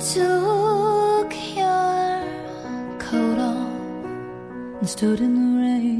took your coat off and stood in the rain.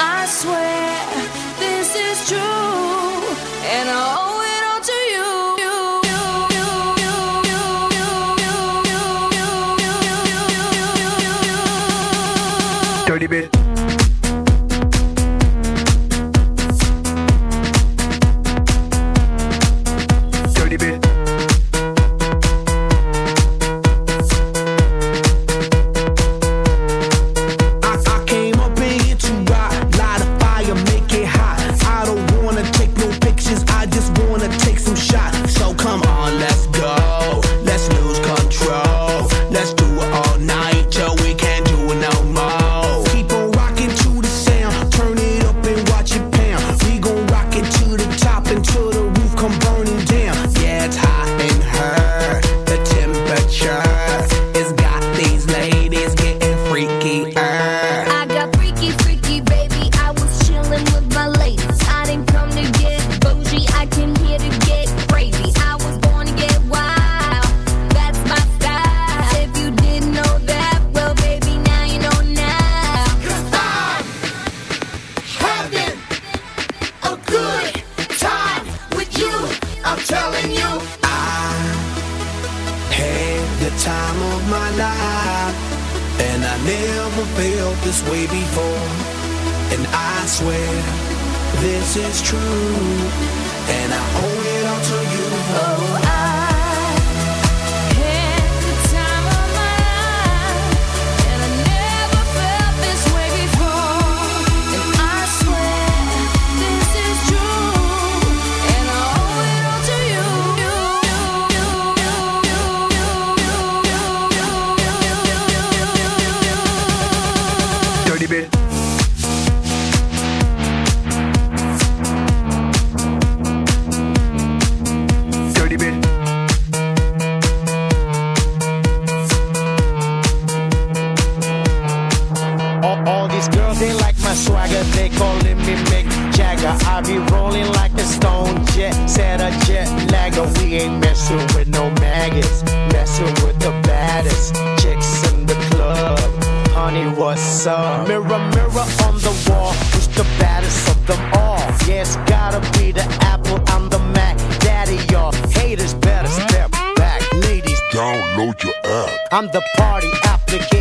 I swear this is true, and all.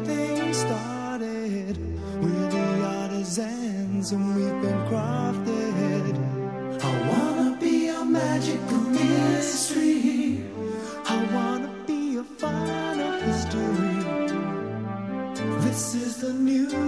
everything started. We're the artisans and we've been crafted. I wanna be a magical mystery. I wanna be a final history. This is the new.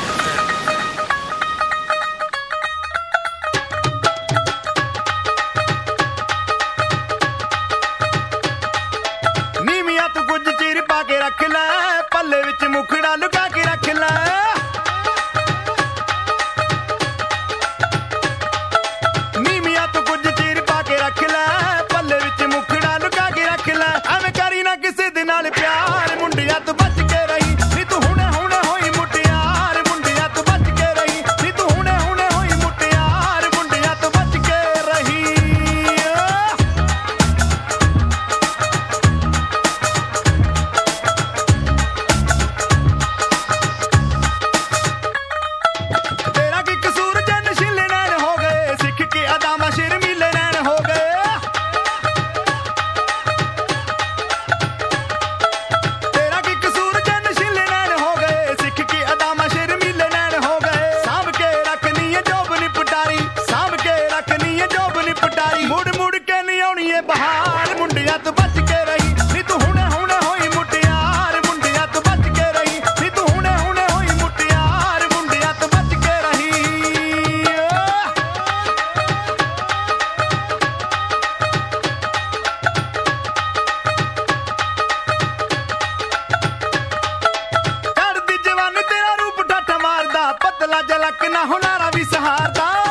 பார்த்தான்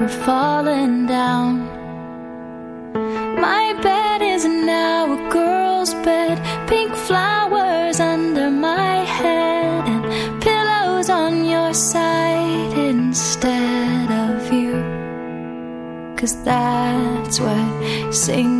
we're falling down. My bed is now a girl's bed, pink flowers under my head, and pillows on your side instead of you. Cause that's what sings.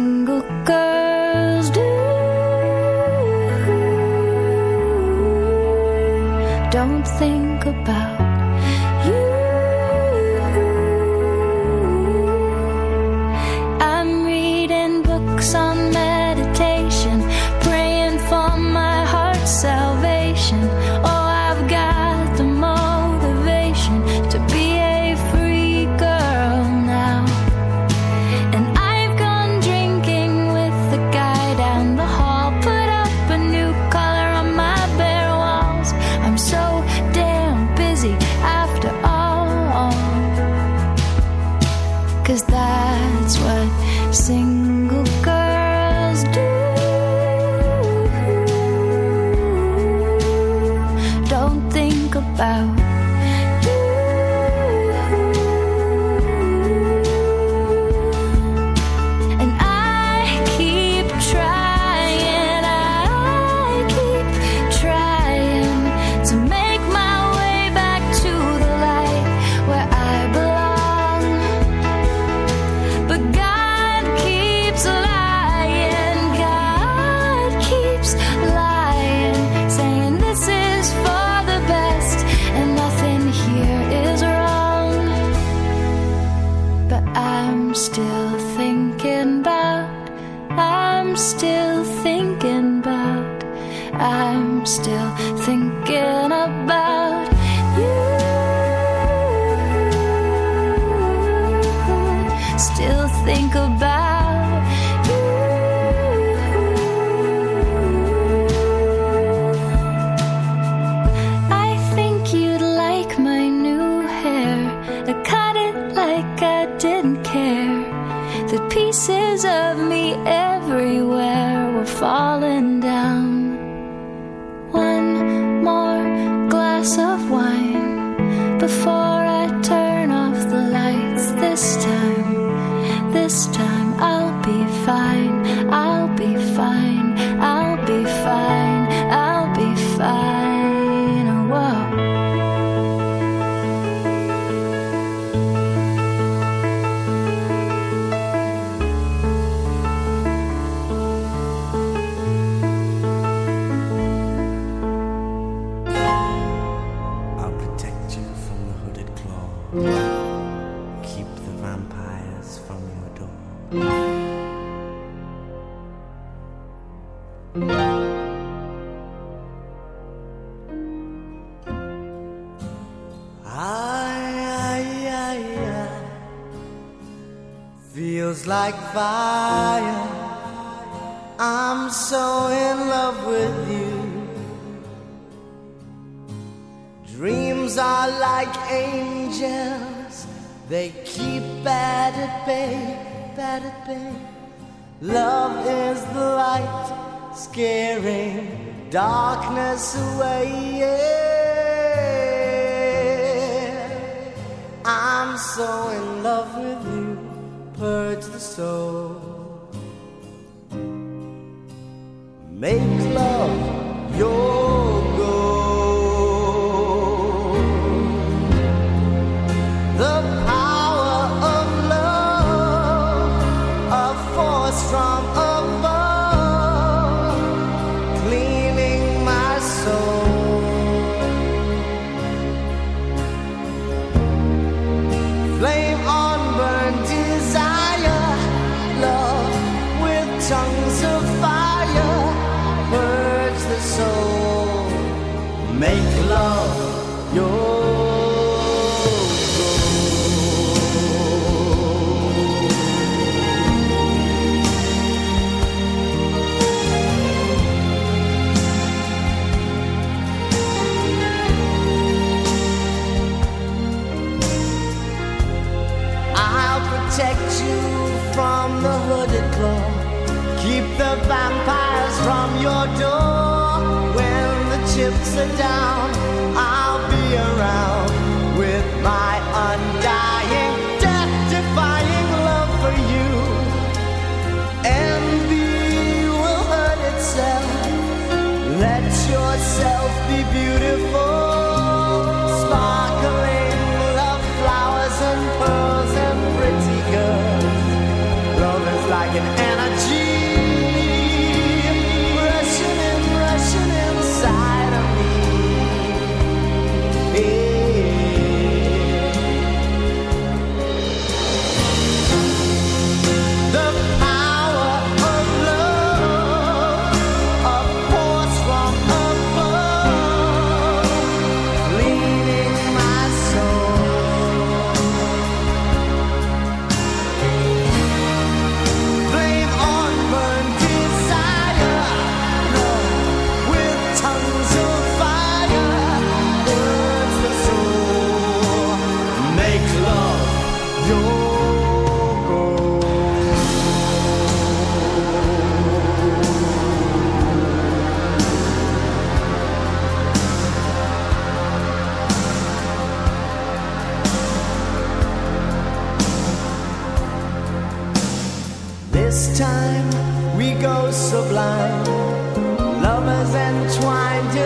like fire. vampires from your door. When the chips are down, I'll be around with my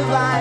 divine.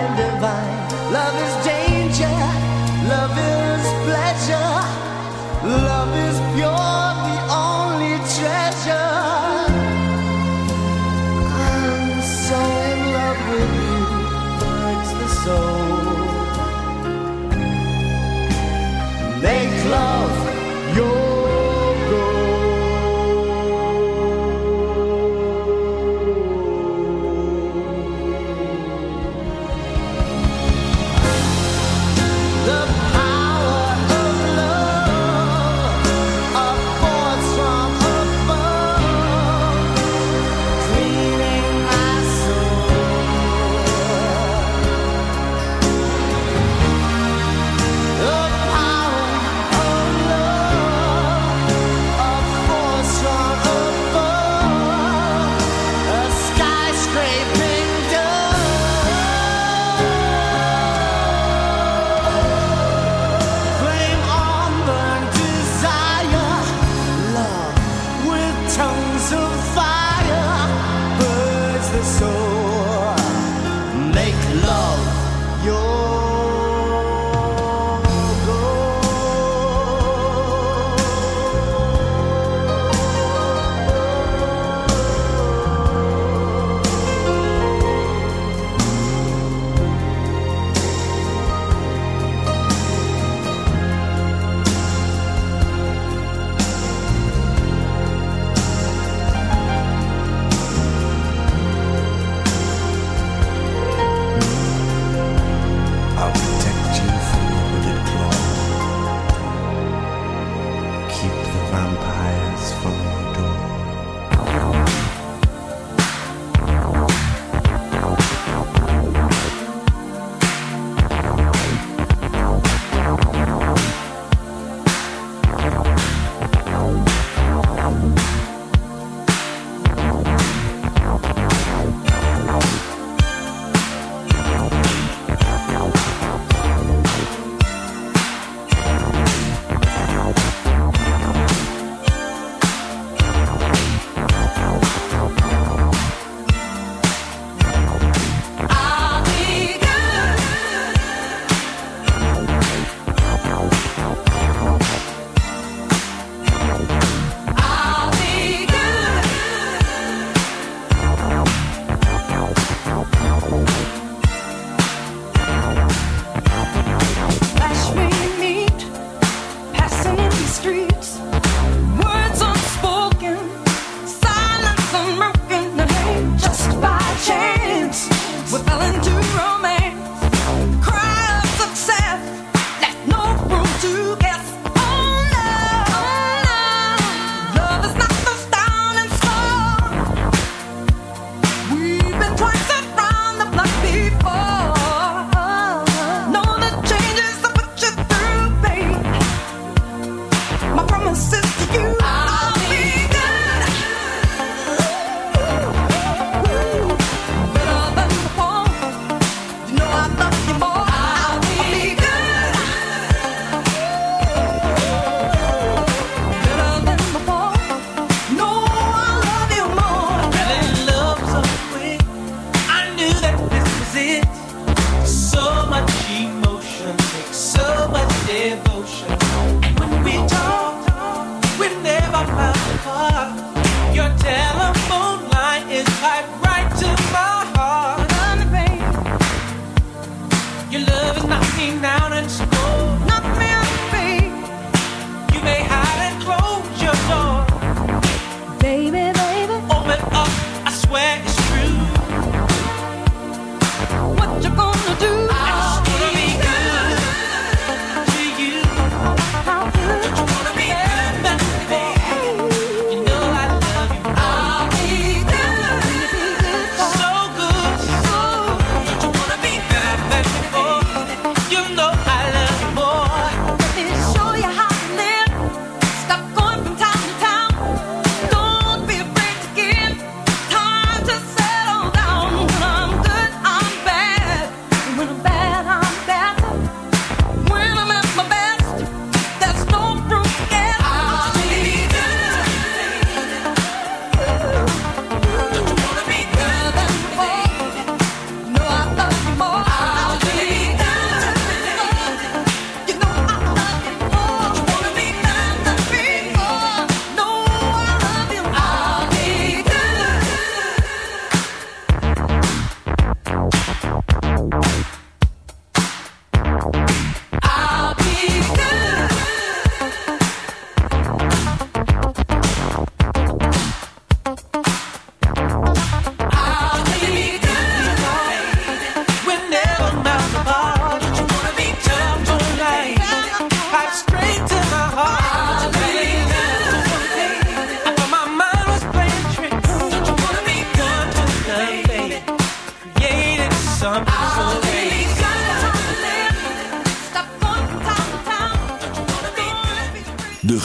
ocean.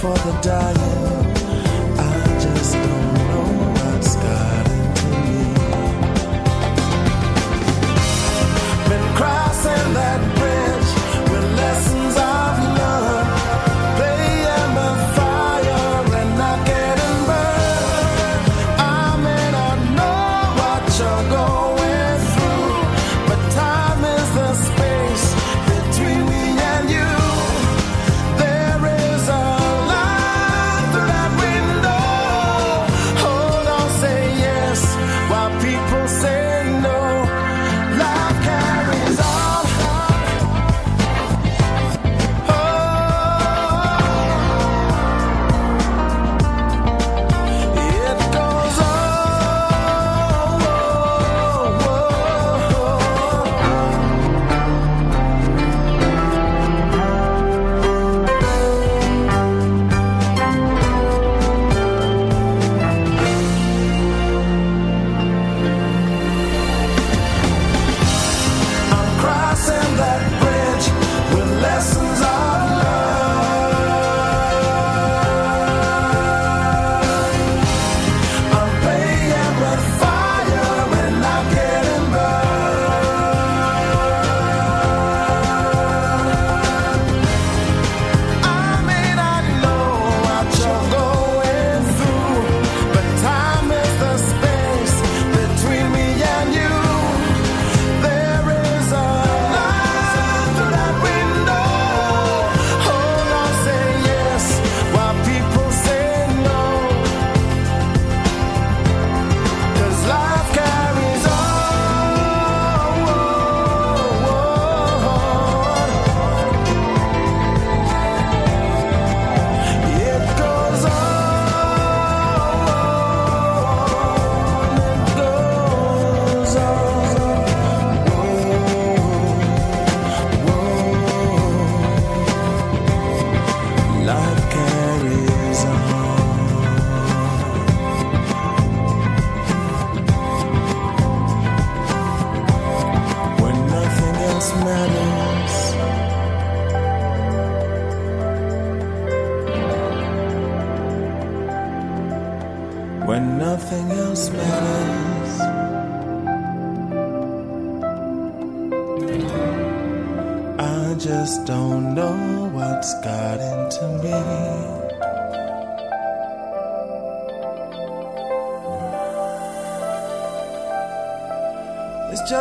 for the dying.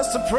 surprise.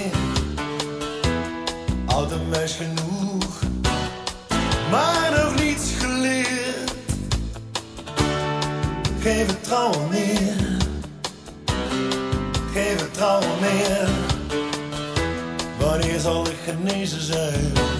meer. en meis genoeg, maar nog niets geleerd. Geef het vertrouwen meer, het vertrouwen meer. Wanneer zal ik genezen zijn?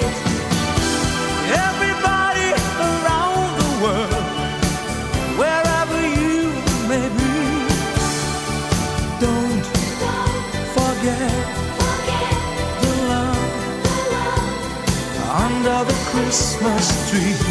Christmas tree.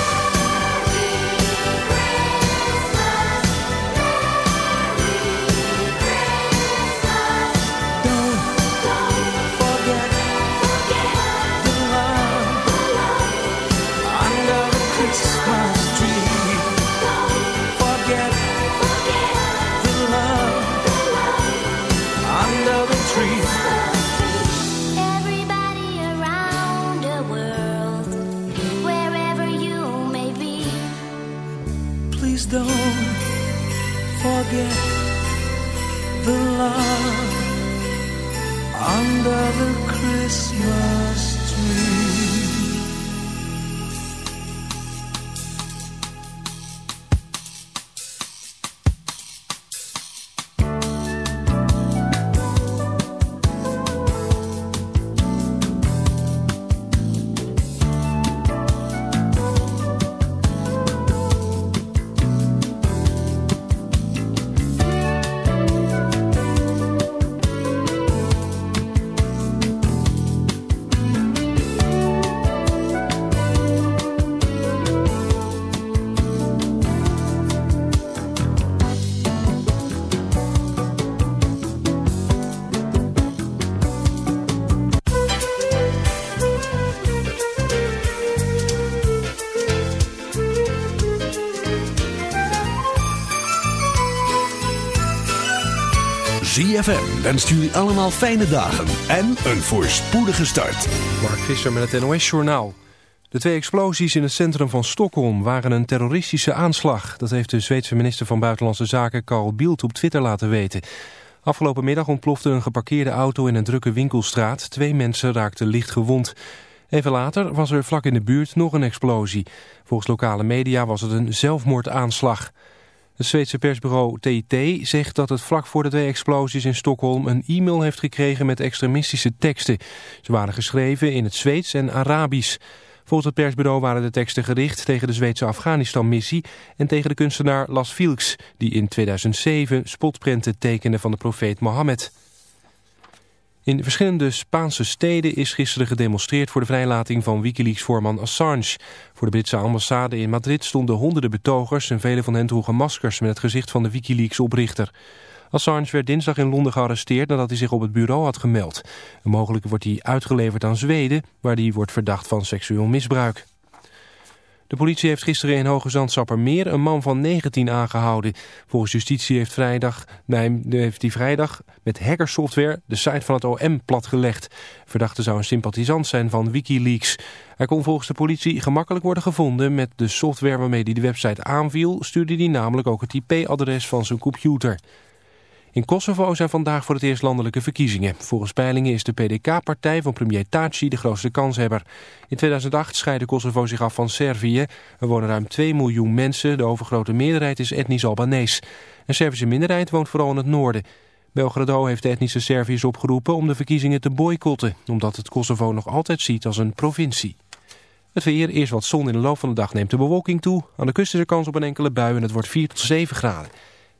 Under the Christmas wenst jullie allemaal fijne dagen en een voorspoedige start. Mark Visser met het NOS-journaal. De twee explosies in het centrum van Stockholm waren een terroristische aanslag. Dat heeft de Zweedse minister van Buitenlandse Zaken Carl Bildt op Twitter laten weten. Afgelopen middag ontplofte een geparkeerde auto in een drukke winkelstraat. Twee mensen raakten licht gewond. Even later was er vlak in de buurt nog een explosie. Volgens lokale media was het een zelfmoordaanslag. Het Zweedse persbureau TIT zegt dat het vlak voor de twee explosies in Stockholm een e-mail heeft gekregen met extremistische teksten. Ze waren geschreven in het Zweeds en Arabisch. Volgens het persbureau waren de teksten gericht tegen de Zweedse Afghanistan-missie en tegen de kunstenaar Las Vilks, die in 2007 spotprenten tekende van de profeet Mohammed. In verschillende Spaanse steden is gisteren gedemonstreerd voor de vrijlating van Wikileaks-voorman Assange. Voor de Britse ambassade in Madrid stonden honderden betogers en vele van hen droegen maskers met het gezicht van de Wikileaks-oprichter. Assange werd dinsdag in Londen gearresteerd nadat hij zich op het bureau had gemeld. mogelijk wordt hij uitgeleverd aan Zweden, waar hij wordt verdacht van seksueel misbruik. De politie heeft gisteren in Hoge Zand-Sappermeer een man van 19 aangehouden. Volgens justitie heeft, vrijdag, nee, heeft hij vrijdag met hackersoftware de site van het OM platgelegd. Verdachte zou een sympathisant zijn van Wikileaks. Hij kon volgens de politie gemakkelijk worden gevonden. Met de software waarmee hij de website aanviel stuurde hij namelijk ook het IP-adres van zijn computer. In Kosovo zijn vandaag voor het eerst landelijke verkiezingen. Volgens peilingen is de PDK-partij van premier Taci de grootste kanshebber. In 2008 scheidde Kosovo zich af van Servië. Er wonen ruim 2 miljoen mensen. De overgrote meerderheid is etnisch Albanees. Een Servische minderheid woont vooral in het noorden. Belgrado heeft de etnische Serviërs opgeroepen om de verkiezingen te boycotten... omdat het Kosovo nog altijd ziet als een provincie. Het weer, eerst wat zon in de loop van de dag neemt de bewolking toe. Aan de kust is er kans op een enkele bui en het wordt 4 tot 7 graden.